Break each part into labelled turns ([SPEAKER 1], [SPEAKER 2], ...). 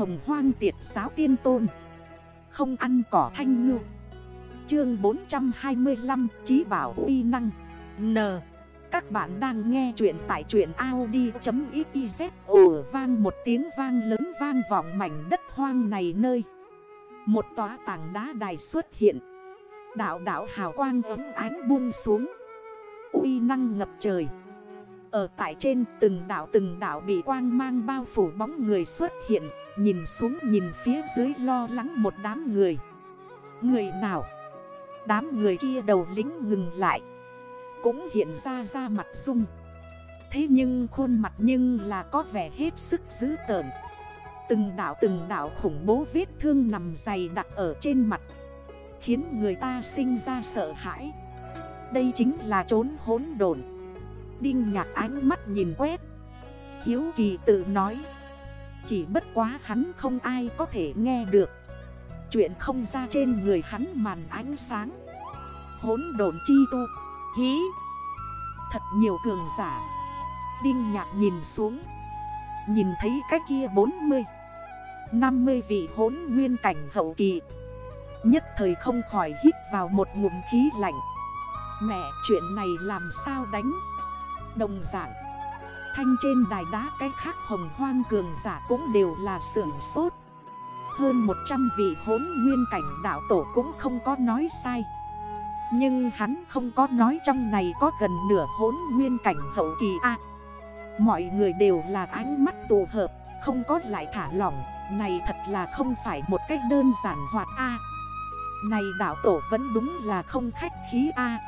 [SPEAKER 1] hồng hoang tiệt giáo tiên tôn. Không ăn cỏ thanh ngư. Chương 425 Chí bảo uy năng. N. Các bạn đang nghe chuyện tại chuyện Audi.xyz Ồ, vang một tiếng vang lớn vang vọng mảnh đất hoang này nơi. Một tòa tảng đá đài xuất hiện. Đạo đạo hào quang ấm ánh buông xuống. Uy năng ngập trời. Ở tại trên từng đảo từng đảo bị quang mang bao phủ bóng người xuất hiện, Nhìn xuống nhìn phía dưới lo lắng một đám người. Người nào? Đám người kia đầu lính ngừng lại. Cũng hiện ra ra mặt dung Thế nhưng khuôn mặt nhưng là có vẻ hết sức dữ tợn. Từng đảo từng đảo khủng bố vết thương nằm dày đặt ở trên mặt, Khiến người ta sinh ra sợ hãi. Đây chính là trốn hốn đồn Đinh nhạc ánh mắt nhìn quét. Hiếu kỳ tự nói, Chỉ bất quá hắn không ai có thể nghe được. Chuyện không ra trên người hắn màn ánh sáng. Hốn đồn chi tu, Hí. Thật nhiều cường giả. Đinh nhạc nhìn xuống, Nhìn thấy cái kia 40 50 vị hốn nguyên cảnh hậu kỳ. Nhất thời không khỏi hít vào một ngụm khí lạnh. Mẹ, chuyện này làm sao đánh? Đồng dạng. Thanh trên đài đá cái khác hồng hoang cường giả cũng đều là sưởng sốt. Hơn 100 vị hốn nguyên cảnh đạo tổ cũng không có nói sai. Nhưng hắn không có nói trong này có gần nửa hốn nguyên cảnh hậu kỳ A. Mọi người đều là ánh mắt tù hợp, Không có lại thả lỏng, Này thật là không phải một cách đơn giản hoạt A. Này đảo tổ vẫn đúng là không khách khí A.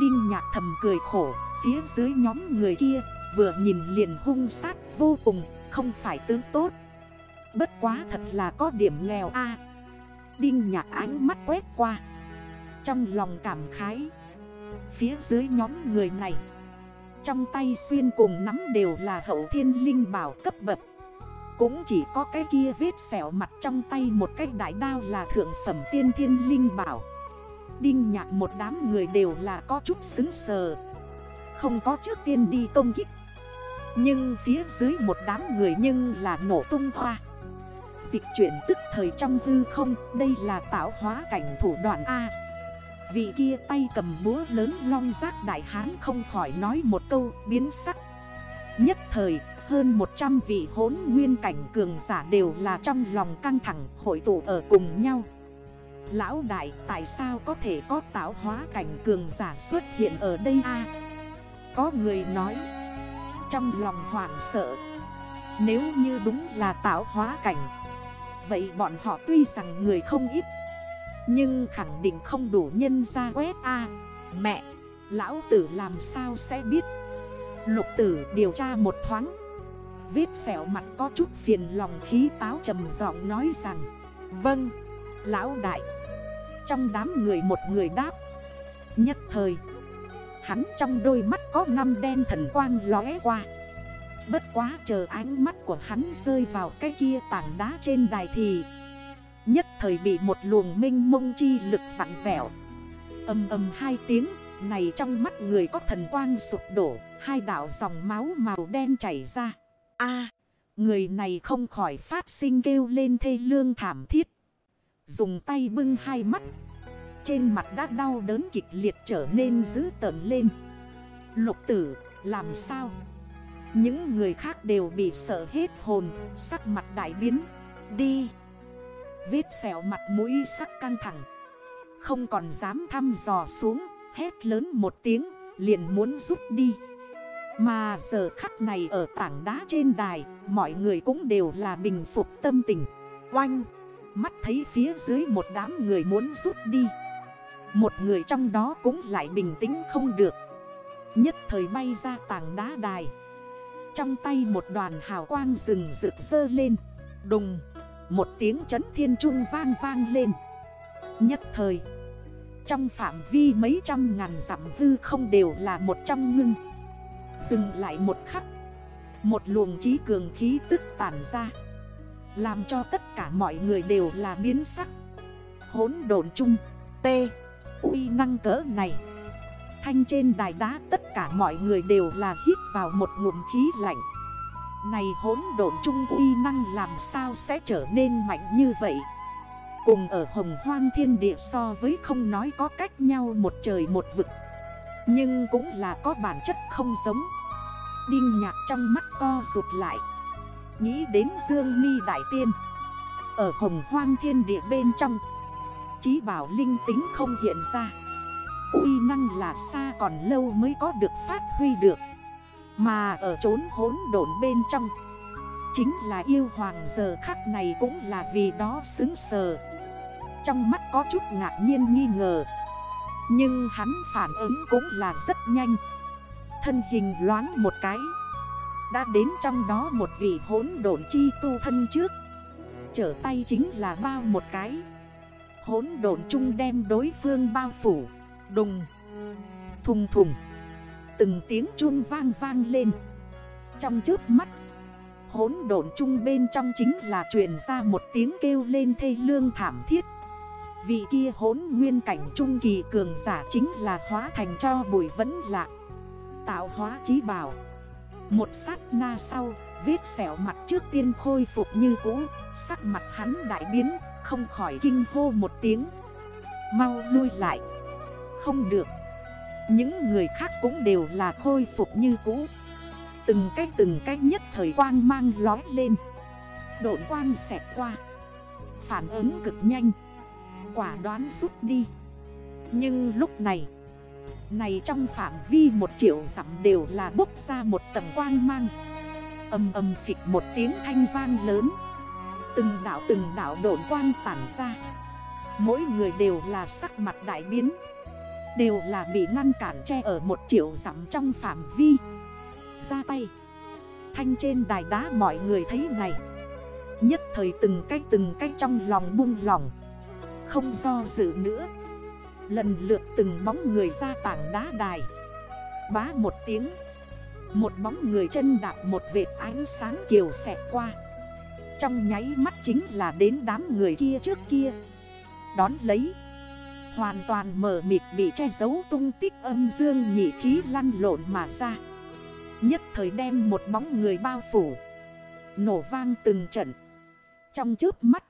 [SPEAKER 1] Đinh nhạc thầm cười khổ, Phía dưới nhóm người kia, Vừa nhìn liền hung sát vô cùng, Không phải tướng tốt. Bất quá thật là có điểm nghèo A. Đinh nhạc ánh mắt quét qua. Trong lòng cảm khái, Phía dưới nhóm người này, Trong tay xuyên cùng nắm đều là hậu thiên linh bảo cấp bậc. Cũng chỉ có cái kia vết xẻo mặt trong tay một cái đại đao là thượng phẩm tiên thiên linh bảo. Đinh nhạc một đám người đều là có chút xứng sờ. Không có trước tiên đi công kích. Nhưng phía dưới một đám người nhưng là nổ tung hoa. Dịch chuyển tức thời trong hư không, Đây là tạo hóa cảnh thủ đoạn A. Vị kia tay cầm búa lớn long giác đại hán không khỏi nói một câu biến sắc. Nhất thời, hơn 100 vị hốn nguyên cảnh cường giả đều là trong lòng căng thẳng, hội tụ ở cùng nhau. Lão đại, tại sao có thể có tạo hóa cảnh cường giả xuất hiện ở đây a? Có người nói, Trong lòng hoảng sợ, Nếu như đúng là tạo hóa cảnh, Vậy bọn họ tuy rằng người không ít, Nhưng khẳng định không đủ nhân ra quét a. Mẹ, Lão tử làm sao sẽ biết? Lục tử điều tra một thoáng, Vết xẻo mặt có chút phiền lòng khí táo trầm giọng nói rằng Vâng Lão đại. Trong đám người một người đáp. Nhất thời, Hắn trong đôi mắt có ngăm đen thần quang lóe qua. Bất quá chờ ánh mắt của hắn rơi vào cái kia tảng đá trên đài thì, Nhất thời bị một luồng minh mông chi lực vặn vẹo. Âm âm hai tiếng, Này trong mắt người có thần quang sụp đổ, Hai đảo dòng máu màu đen chảy ra. A, người này không khỏi phát sinh kêu lên thê lương thảm thiết. Dùng tay bưng hai mắt. Trên mặt đã đau đớn kịch liệt trở nên dữ tợn lên. Lục tử, làm sao? Những người khác đều bị sợ hết hồn, Sắc mặt đại biến. Đi. Vết xẻo mặt mũi sắc căng thẳng. Không còn dám thăm dò xuống, Hét lớn một tiếng, Liền muốn rút đi. Mà giờ khắc này ở tảng đá trên đài, Mọi người cũng đều là bình phục tâm tình. Oanh! Mắt thấy phía dưới một đám người muốn rút đi. Một người trong đó cũng lại bình tĩnh không được. Nhất thời bay ra tảng đá đài. Trong tay một đoàn hào quang rừng rực rơ lên. Đùng, Một tiếng chấn thiên trung vang vang lên. Nhất thời, Trong phạm vi mấy trăm ngàn dặm hư không đều là một trăm ngưng. Dừng lại một khắc, Một luồng trí cường khí tức tản ra. Làm cho tất cả mọi người đều là biến sắc. Hốn đồn chung, T uy năng cỡ này. Thanh trên đài đá tất cả mọi người đều là hít vào một ngụm khí lạnh. Này hỗn độn trung uy năng làm sao sẽ trở nên mạnh như vậy? Cùng ở hồng hoang thiên địa so với không nói có cách nhau một trời một vực. Nhưng cũng là có bản chất không giống. Đinh nhạc trong mắt co rụt lại. Nghĩ đến Dương mi Đại Tiên. Ở hồng hoang thiên địa bên trong, Chí bảo linh tính không hiện ra. Uy năng là xa còn lâu mới có được phát huy được. Mà ở chốn hốn độn bên trong, Chính là yêu hoàng giờ khắc này cũng là vì đó xứng sờ. Trong mắt có chút ngạc nhiên nghi ngờ. Nhưng hắn phản ứng cũng là rất nhanh. Thân hình loáng một cái đã đến trong đó một vị hốn độn chi tu thân trước. Trở tay chính là bao một cái. Hốn độn chung đem đối phương bao phủ. Đùng. Thùng thùng. Từng tiếng chuông vang vang lên. Trong trước mắt Hốn độn chung bên trong chính là truyền ra một tiếng kêu lên thê lương thảm thiết. Vị kia hốn nguyên cảnh trung kỳ cường giả chính là hóa thành cho bụi vẫn lạ Tạo hóa trí bảo. Một sát na sau, Vết xẻo mặt trước tiên khôi phục như cũ, Sắc mặt hắn đại biến, Không khỏi kinh hô một tiếng. Mau lui lại. Không được. Những người khác cũng đều là khôi phục như cũ. Từng cách từng cách nhất thời quang mang lói lên. Độn quang xẹt qua. Phản ứng cực nhanh. Quả đoán rút đi. Nhưng lúc này này trong phạm vi một triệu dặm đều là bốc ra một tầng quang mang. Âm âm phịch một tiếng thanh vang lớn. Từng đảo từng đảo độn quang tản ra. Mỗi người đều là sắc mặt đại biến. Đều là bị ngăn cản che ở một triệu dặm trong phạm vi. Ra tay. Thanh trên đài đá mọi người thấy này. Nhất thời từng cách từng cách trong lòng buông lòng Không do dự nữa. Lần lượt từng bóng người ra tảng đá đài. Bá một tiếng, Một bóng người chân đạp một vệt ánh sáng kiều xẹt qua. Trong nháy mắt chính là đến đám người kia trước kia. Đón lấy, Hoàn toàn mở mịt bị che giấu tung tích âm dương nhị khí lăn lộn mà ra. Nhất thời đem một bóng người bao phủ, Nổ vang từng trận. Trong trước mắt,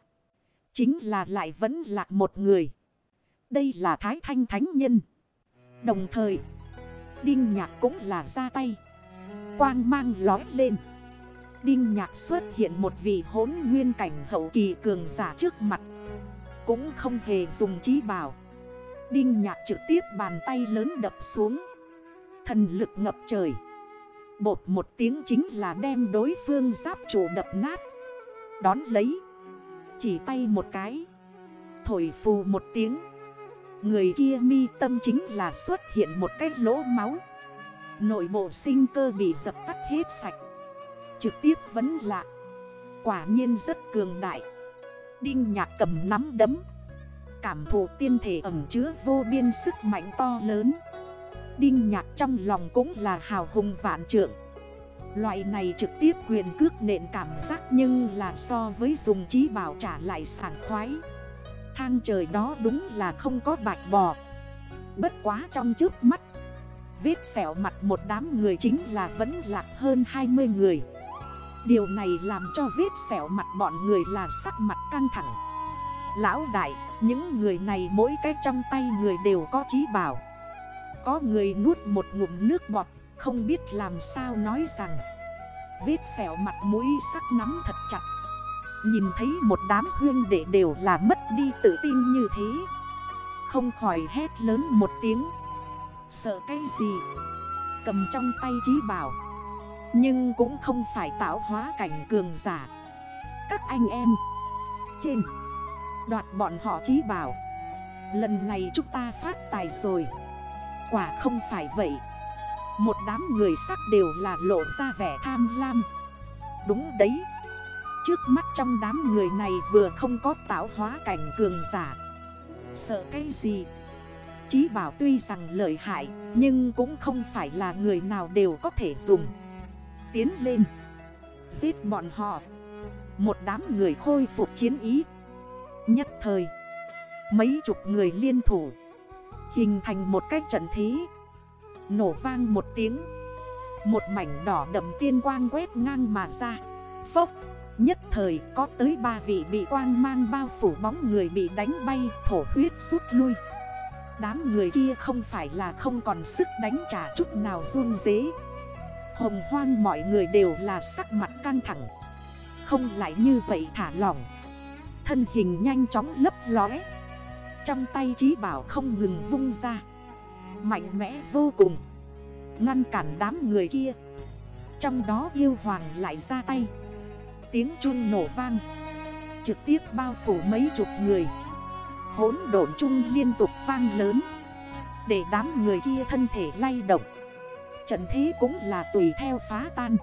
[SPEAKER 1] Chính là lại vẫn lạc một người. Đây là Thái Thanh Thánh Nhân. Đồng thời, Đinh Nhạc cũng là ra tay. Quang mang lói lên. Đinh Nhạc xuất hiện một vị hốn nguyên cảnh hậu kỳ cường giả trước mặt. Cũng không hề dùng trí bảo. Đinh Nhạc trực tiếp bàn tay lớn đập xuống. Thần lực ngập trời. Bột một tiếng chính là đem đối phương giáp chủ đập nát. Đón lấy. Chỉ tay một cái. Thổi phù một tiếng. Người kia mi tâm chính là xuất hiện một cái lỗ máu. Nội bộ sinh cơ bị dập tắt hết sạch. Trực tiếp vẫn lạ Quả nhiên rất cường đại. Đinh nhạc cầm nắm đấm. Cảm thụ tiên thể ẩm chứa vô biên sức mạnh to lớn. Đinh nhạc trong lòng cũng là hào hùng vạn trượng. Loại này trực tiếp quyền cước nện cảm giác nhưng là so với dùng trí bảo trả lại sảng khoái. Thang trời đó đúng là không có bạch bò. Bất quá trong trước mắt Vết xẻo mặt một đám người chính là vẫn lạc hơn 20 người. Điều này làm cho vết xẻo mặt bọn người là sắc mặt căng thẳng. Lão đại, những người này mỗi cái trong tay người đều có trí bảo. Có người nuốt một ngụm nước bọt, không biết làm sao nói rằng. Vết xẻo mặt mũi sắc nắm thật chặt. Nhìn thấy một đám huyên đệ đều là mất đi tự tin như thế. Không khỏi hét lớn một tiếng. Sợ cái gì? Cầm trong tay trí bảo. Nhưng cũng không phải tạo hóa cảnh cường giả. Các anh em. Trên. Đoạt bọn họ trí bảo. Lần này chúng ta phát tài rồi. Quả không phải vậy. Một đám người sắc đều là lộ ra vẻ tham lam. Đúng đấy. Trước mắt trong đám người này vừa không có tạo hóa cảnh cường giả. Sợ cái gì? Chí bảo tuy rằng lợi hại, Nhưng cũng không phải là người nào đều có thể dùng. Tiến lên. Giết bọn họ. Một đám người khôi phục chiến ý. Nhất thời, Mấy chục người liên thủ. Hình thành một cái trận thí Nổ vang một tiếng. Một mảnh đỏ đậm tiên quang quét ngang mà ra. Phốc. Nhất thời có tới ba vị bị quang mang bao phủ bóng người bị đánh bay, thổ huyết rút lui. Đám người kia không phải là không còn sức đánh trả chút nào run dế Hồng hoang mọi người đều là sắc mặt căng thẳng. Không lại như vậy thả lỏng. Thân hình nhanh chóng lấp lóe. Trong tay trí bảo không ngừng vung ra. Mạnh mẽ vô cùng. Ngăn cản đám người kia. Trong đó yêu hoàng lại ra tay. Tiếng chun nổ vang. Trực tiếp bao phủ mấy chục người. Hốn độn chung liên tục vang lớn. Để đám người kia thân thể lay động. Trận thế cũng là tùy theo phá tan.